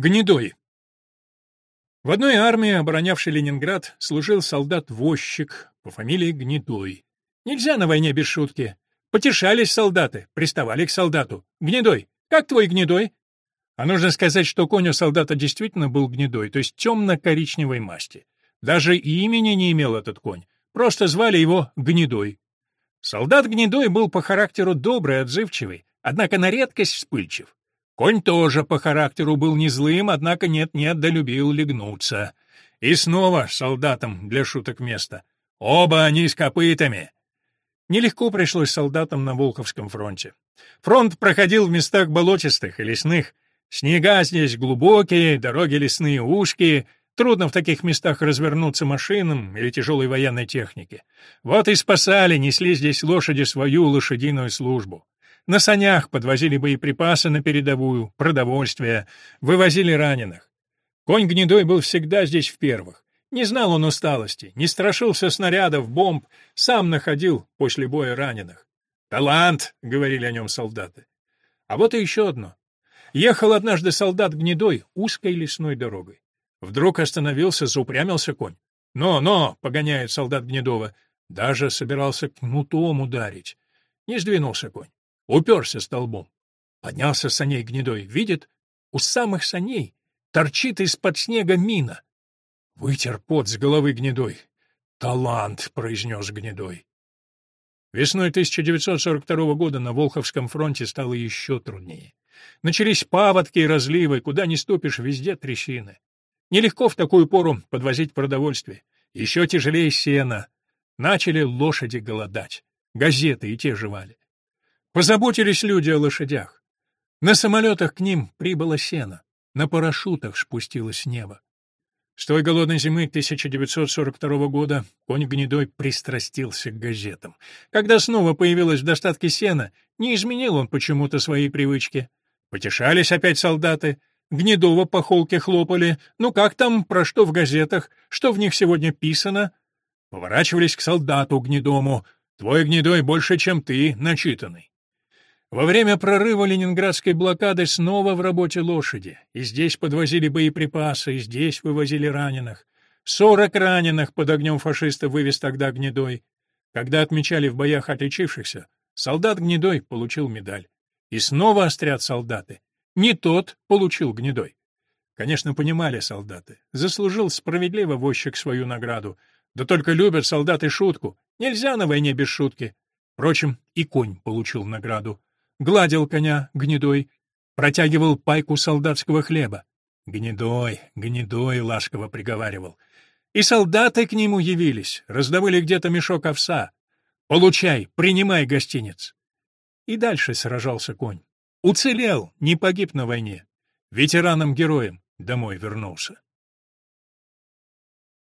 Гнедой. В одной армии, оборонявшей Ленинград, служил солдат-возчик по фамилии Гнедой. Нельзя на войне без шутки. Потешались солдаты, приставали к солдату. «Гнедой! Как твой гнедой?» А нужно сказать, что конь у солдата действительно был гнедой, то есть темно-коричневой масти. Даже имени не имел этот конь, просто звали его Гнедой. Солдат Гнедой был по характеру добрый, отзывчивый, однако на редкость вспыльчив. Конь тоже по характеру был не злым, однако нет-нет, да любил легнуться. И снова солдатам для шуток место. Оба они с копытами. Нелегко пришлось солдатам на Волховском фронте. Фронт проходил в местах болотистых и лесных. Снега здесь глубокие, дороги лесные узкие, трудно в таких местах развернуться машинам или тяжелой военной технике. Вот и спасали, несли здесь лошади свою лошадиную службу. На санях подвозили боеприпасы на передовую, продовольствие, вывозили раненых. Конь гнедой был всегда здесь в первых. Не знал он усталости, не страшился снарядов, бомб, сам находил после боя раненых. «Талант!» — говорили о нем солдаты. А вот и еще одно. Ехал однажды солдат гнедой узкой лесной дорогой. Вдруг остановился, заупрямился конь. «Но, но!» — погоняет солдат Гнедова. Даже собирался кнутом ударить. Не сдвинулся конь. Уперся столбом. Поднялся с саней гнедой. Видит, у самых саней торчит из-под снега мина. Вытер пот с головы гнедой. «Талант!» — произнес гнедой. Весной 1942 года на Волховском фронте стало еще труднее. Начались паводки и разливы, куда ни ступишь, везде трещины. Нелегко в такую пору подвозить продовольствие. Еще тяжелее сена. Начали лошади голодать. Газеты и те жевали. Позаботились люди о лошадях. На самолетах к ним прибыло сено, на парашютах спустилось небо. С той голодной зимы 1942 года конь гнедой пристрастился к газетам. Когда снова появилось в достатке сена, не изменил он почему-то своей привычки. Потешались опять солдаты, Гнедова по холке хлопали. Ну как там, про что в газетах, что в них сегодня писано? Поворачивались к солдату гнедому. Твой гнедой больше, чем ты, начитанный. Во время прорыва ленинградской блокады снова в работе лошади. И здесь подвозили боеприпасы, и здесь вывозили раненых. Сорок раненых под огнем фашистов вывез тогда Гнедой. Когда отмечали в боях отличившихся, солдат Гнедой получил медаль. И снова острят солдаты. Не тот получил Гнедой. Конечно, понимали солдаты. Заслужил справедливо возчик свою награду. Да только любят солдаты шутку. Нельзя на войне без шутки. Впрочем, и конь получил награду гладил коня гнедой, протягивал пайку солдатского хлеба. «Гнедой, гнедой!» — ласково приговаривал. И солдаты к нему явились, раздавали где-то мешок овса. «Получай, принимай гостиниц!» И дальше сражался конь. Уцелел, не погиб на войне. Ветераном-героем домой вернулся.